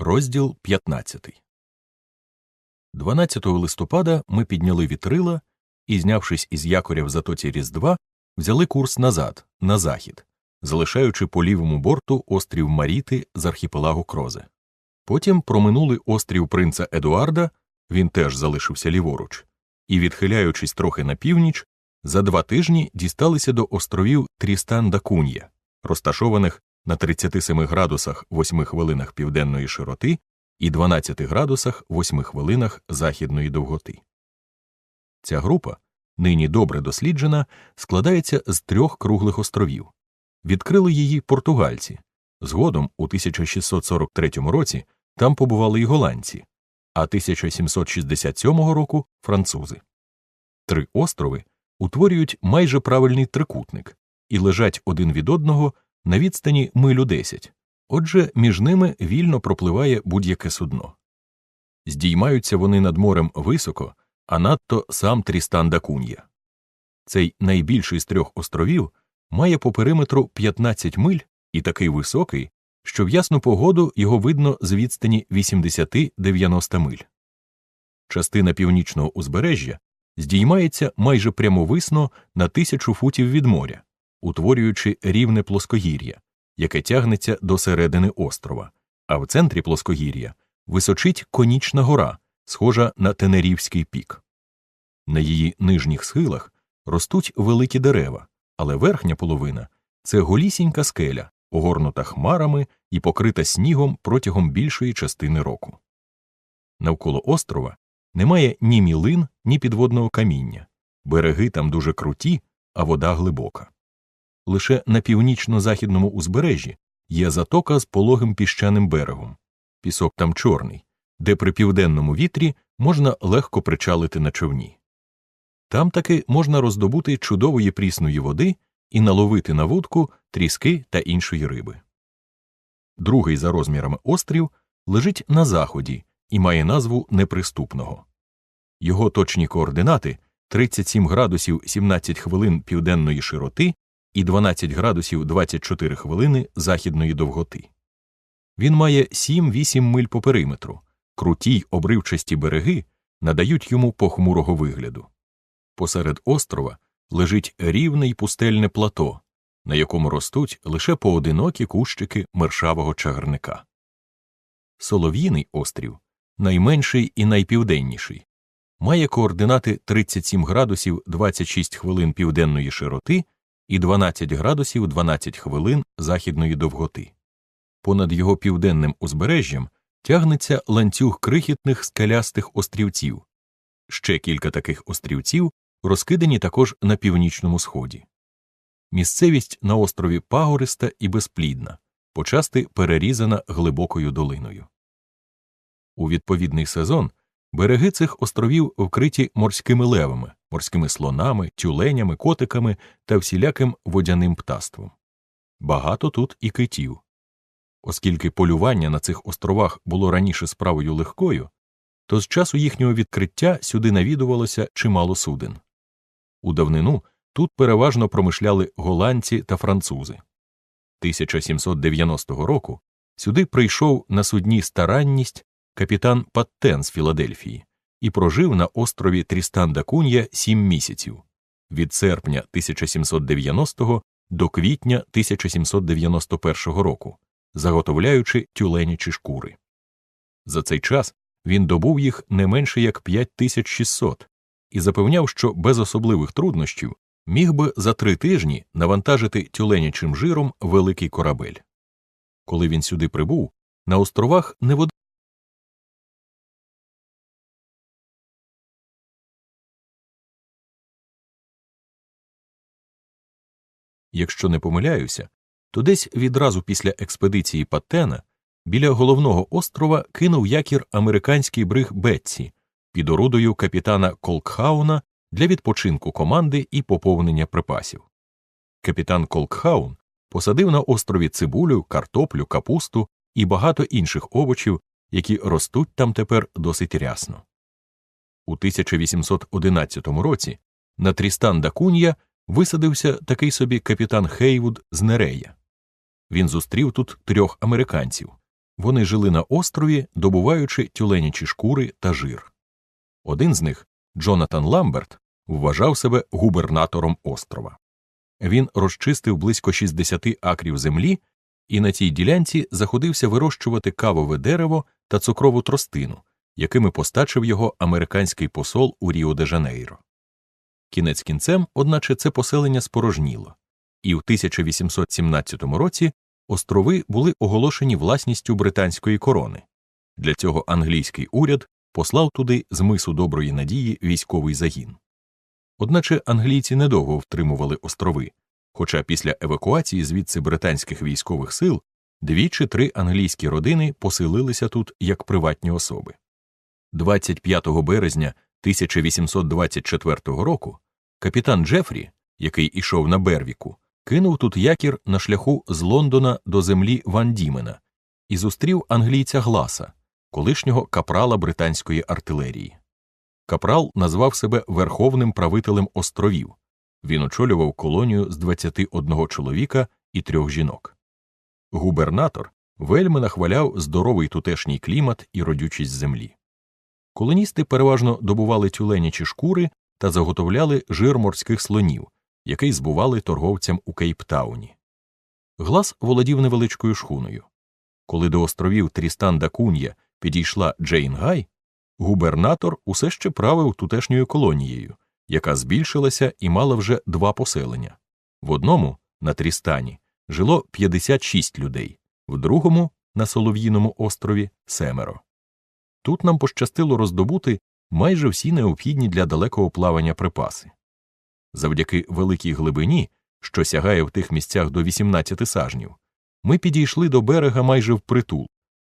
Розділ 15 12 листопада ми підняли вітрила і, знявшись із якоря в затоці Різдва, взяли курс назад, на захід, залишаючи по лівому борту острів Маріти з архіпелагу Крозе. Потім проминули острів принца Едуарда, він теж залишився ліворуч, і, відхиляючись трохи на північ, за два тижні дісталися до островів Трістан да Кунья, розташованих на 37 градусах 8 хвилинах південної широти і 12 градусах 8 хвилинах західної довготи. Ця група, нині добре досліджена, складається з трьох круглих островів. Відкрили її португальці. Згодом, у 1643 році, там побували й голландці, а 1767 року французи. Три острови утворюють майже правильний трикутник і лежать один від одного на відстані милю 10, отже, між ними вільно пропливає будь-яке судно. Здіймаються вони над морем високо, а надто сам Трістан да Кунья. Цей найбільший з трьох островів має по периметру 15 миль і такий високий, що в ясну погоду його видно з відстані 80-90 миль. Частина північного узбережжя здіймається майже прямовисно на тисячу футів від моря, утворюючи рівне плоскогір'я, яке тягнеться до середини острова, а в центрі плоскогір'я височить конічна гора, схожа на Тенерівський пік. На її нижніх схилах ростуть великі дерева, але верхня половина це голісінька скеля, огорнута хмарами і покрита снігом протягом більшої частини року. Навколо острова немає ні мілин, ні підводного каміння, береги там дуже круті, а вода глибока. Лише на північно-західному узбережжі є затока з пологим піщаним берегом, пісок там чорний, де при південному вітрі можна легко причалити на човні. Там таки можна роздобути чудової прісної води і наловити на вудку тріски та іншої риби. Другий за розмірами острів лежить на заході і має назву неприступного. Його точні координати 37 градусів 17 хвилин південної широти і 12 градусів 24 хвилини західної довготи. Він має 7-8 миль по периметру, круті й обривчасті береги надають йому похмурого вигляду. Посеред острова лежить рівне й пустельне плато, на якому ростуть лише поодинокі кущики мершавого чагарника. Солов'їний острів найменший і найпівденніший, має координати 37 градусів 26 хвилин південної широти і 12 градусів 12 хвилин західної довготи. Понад його південним узбережжям тягнеться ланцюг крихітних скелястих острівців. Ще кілька таких острівців розкидані також на північному сході. Місцевість на острові пагориста і безплідна, почасти перерізана глибокою долиною. У відповідний сезон береги цих островів вкриті морськими левами, морськими слонами, тюленями, котиками та всіляким водяним птаством. Багато тут і китів. Оскільки полювання на цих островах було раніше справою легкою, то з часу їхнього відкриття сюди навідувалося чимало суден. У давнину тут переважно промишляли голландці та французи. 1790 року сюди прийшов на судні старанність капітан Паттен з Філадельфії і прожив на острові Трістан да Кунья сім місяців від серпня 1790 до квітня 1791 року, заготовляючи тюленячі шкури. За цей час він добув їх не менше як 5600 і запевняв, що без особливих труднощів міг би за три тижні навантажити тюленячим жиром великий корабель. Коли він сюди прибув, на островах не Якщо не помиляюся, то десь відразу після експедиції Паттена біля головного острова кинув якір американський бриг Бетсі під орудою капітана Колкхауна для відпочинку команди і поповнення припасів. Капітан Колкхаун посадив на острові цибулю, картоплю, капусту і багато інших овочів, які ростуть там тепер досить рясно. У 1811 році на Трістан-да висадився такий собі капітан Хейвуд з Нерея. Він зустрів тут трьох американців вони жили на острові, добуваючи тюленячі шкури та жир. Один з них, Джонатан Ламберт, вважав себе губернатором острова. Він розчистив близько 60 акрів землі і на цій ділянці заходився вирощувати кавове дерево та цукрову тростину, якими постачив його американський посол у Ріо де Жанейро. Кінець кінцем, одначе, це поселення спорожніло, і в 1817 році острови були оголошені власністю британської корони. Для цього англійський уряд послав туди з мису доброї надії військовий загін. Одначе англійці недовго втримували острови, хоча після евакуації звідси британських військових сил дві чи три англійські родини поселилися тут як приватні особи. 25 березня 1824 року капітан Джефрі, який ішов на Бервіку, кинув тут якір на шляху з Лондона до землі Ван Дімена і зустрів англійця Гласа, колишнього капрала британської артилерії. Капрал назвав себе верховним правителем островів. Він очолював колонію з 21 чоловіка і трьох жінок. Губернатор вельми нахваляв здоровий тутешній клімат і родючість землі. Колоністи переважно добували тюленячі шкури та заготовляли жир морських слонів, який збували торговцям у Кейптауні. Глас володів невеличкою шхуною. Коли до островів Трістан да Кун'я підійшла Джейн Гай, губернатор усе ще правив тутешньою колонією, яка збільшилася і мала вже два поселення. В одному, на Трістані, жило 56 людей, в другому, на Солов'їному острові, семеро. Тут нам пощастило роздобути майже всі необхідні для далекого плавання припаси. Завдяки великій глибині, що сягає в тих місцях до 18 сажнів, ми підійшли до берега майже впритул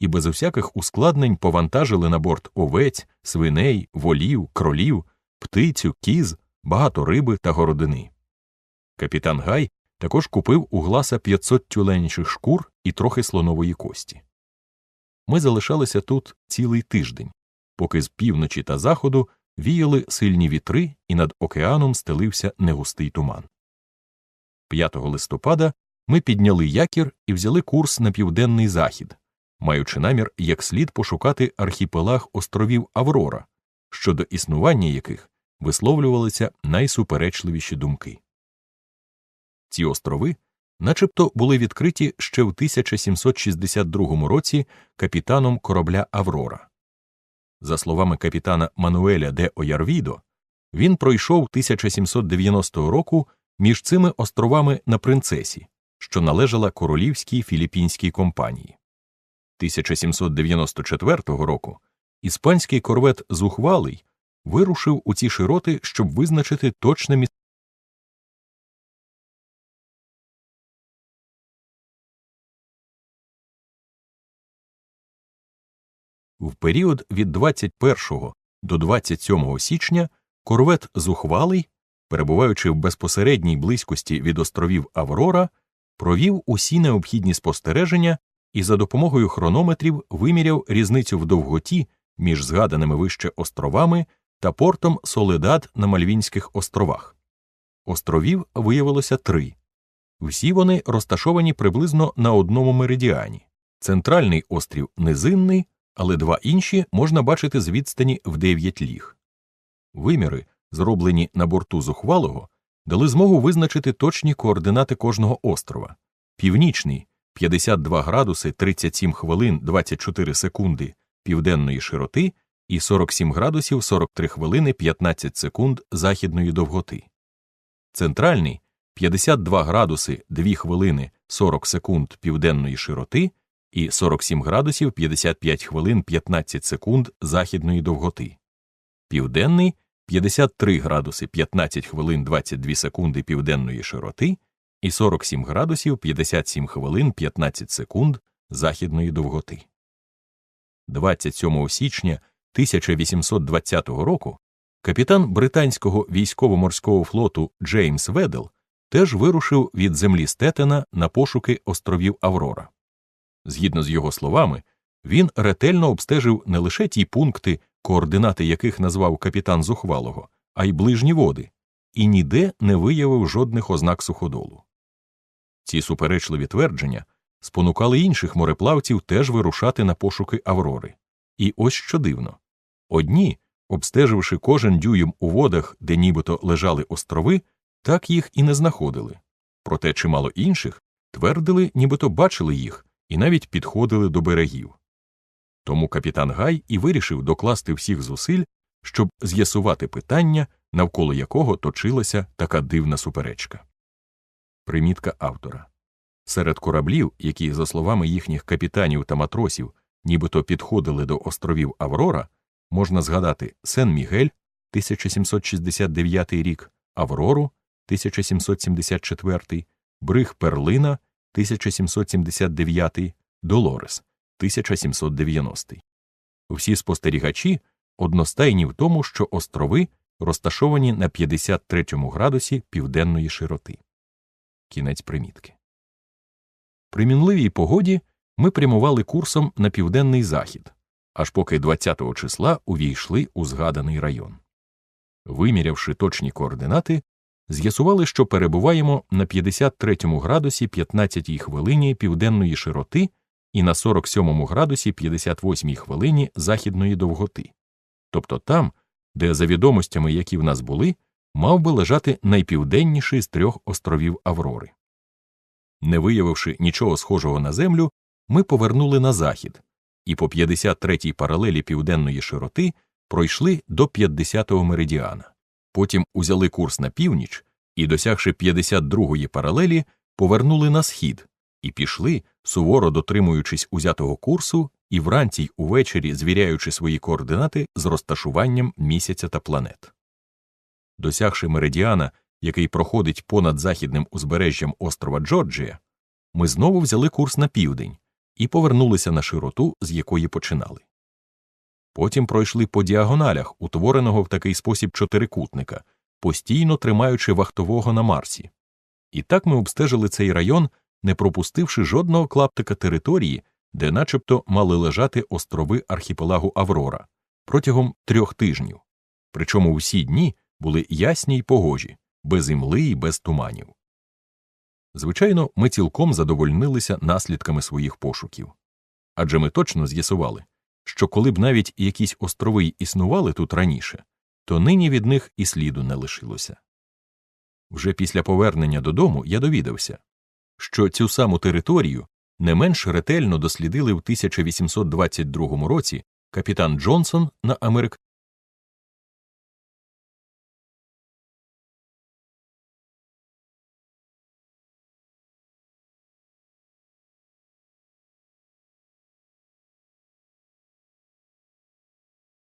і без усяких ускладнень повантажили на борт овець, свиней, волів, кролів, птицю, кіз, багато риби та городини. Капітан Гай також купив у гласа 500 тюленячих шкур і трохи слонової кості. Ми залишалися тут цілий тиждень, поки з півночі та заходу віяли сильні вітри і над океаном стелився негустий туман. 5 листопада ми підняли якір і взяли курс на південний захід, маючи намір як слід пошукати архіпелаг островів Аврора, щодо існування яких висловлювалися найсуперечливіші думки. Ці острови начебто були відкриті ще в 1762 році капітаном корабля Аврора. За словами капітана Мануеля де Оярвідо, він пройшов 1790 року між цими островами на принцесі, що належала королівській філіппінській компанії. 1794 року іспанський корвет Зухвалий вирушив у ці широти, щоб визначити точне місце. В період від 21 до 27 січня корвет Зухвалий, перебуваючи в безпосередній близькості від островів Аврора, провів усі необхідні спостереження і за допомогою хронометрів виміряв різницю в довготі між згаданими вище островами та портом Соледад на Мальвінських островах. Островів виявилося три. Всі вони розташовані приблизно на одному меридіані. Центральний острів низинний, але два інші можна бачити з відстані в 9 ліг. Виміри, зроблені на борту зухвалого, дали змогу визначити точні координати кожного острова. Північний 52 градуси 37 хвилин 24 секунди південної широти і 47 градусів 43 хвилини 15 секунд західної довготи. Центральний 52 градуси 2 хвилини 40 секунд південної широти і 47 градусів 55 хвилин 15 секунд західної довготи. Південний 53 градуси 15 хвилин 22 секунди південної широти і 47 градусів 57 хвилин 15 секунд західної довготи. 27 січня 1820 року капітан британського військово-морського флоту Джеймс Ведел теж вирушив від землі Стетена на пошуки островів Аврора. Згідно з його словами, він ретельно обстежив не лише ті пункти, координати яких назвав капітан Зухвалого, а й ближні води, і ніде не виявив жодних ознак суходолу. Ці суперечливі твердження спонукали інших мореплавців теж вирушати на пошуки Аврори. І ось що дивно одні, обстеживши кожен дюйм у водах, де нібито лежали острови, так їх і не знаходили. Проте чимало інших твердили, нібито бачили їх і навіть підходили до берегів. Тому капітан Гай і вирішив докласти всіх зусиль, щоб з'ясувати питання, навколо якого точилася така дивна суперечка. Примітка автора серед кораблів, які, за словами їхніх капітанів та матросів, нібито підходили до островів Аврора, можна згадати Сен Мігель 1769 рік, Аврору 1774, Бриг Перлина 1779, Долорес 1790. Всі спостерігачі одностайні в тому, що острови розташовані на 53 градусі південної широти. Кінець примітки. При мінливій погоді ми прямували курсом на південний захід, аж поки 20-го числа увійшли у згаданий район. Вимірявши точні координати, з'ясували, що перебуваємо на 53 градусі 15 хвилині південної широти і на 47 градусі 58 хвилині західної довготи, тобто там, де, за відомостями, які в нас були, мав би лежати найпівденніший з трьох островів Аврори. Не виявивши нічого схожого на землю, ми повернули на захід і по 53-й паралелі південної широти пройшли до 50-го меридіана. Потім узяли курс на північ і, досягши 52-ї паралелі, повернули на схід і пішли, суворо дотримуючись узятого курсу, і вранці й увечері звіряючи свої координати з розташуванням місяця та планет. Досягши меридіана, який проходить понад західним узбережжям острова Джорджія, ми знову взяли курс на південь і повернулися на широту, з якої починали. Потім пройшли по діагоналях, утвореного в такий спосіб чотирикутника, постійно тримаючи вахтового на Марсі. І так ми обстежили цей район, не пропустивши жодного клаптика території, де начебто мали лежати острови архіпелагу Аврора протягом трьох тижнів. Причому усі дні були ясні й погожі, без імли і без туманів. Звичайно, ми цілком задовольнилися наслідками своїх пошуків. Адже ми точно з'ясували, що коли б навіть якісь острови існували тут раніше, то нині від них і сліду не лишилося. Вже після повернення додому я довідався, що цю саму територію не менш ретельно дослідили в 1822 році капітан Джонсон на Америк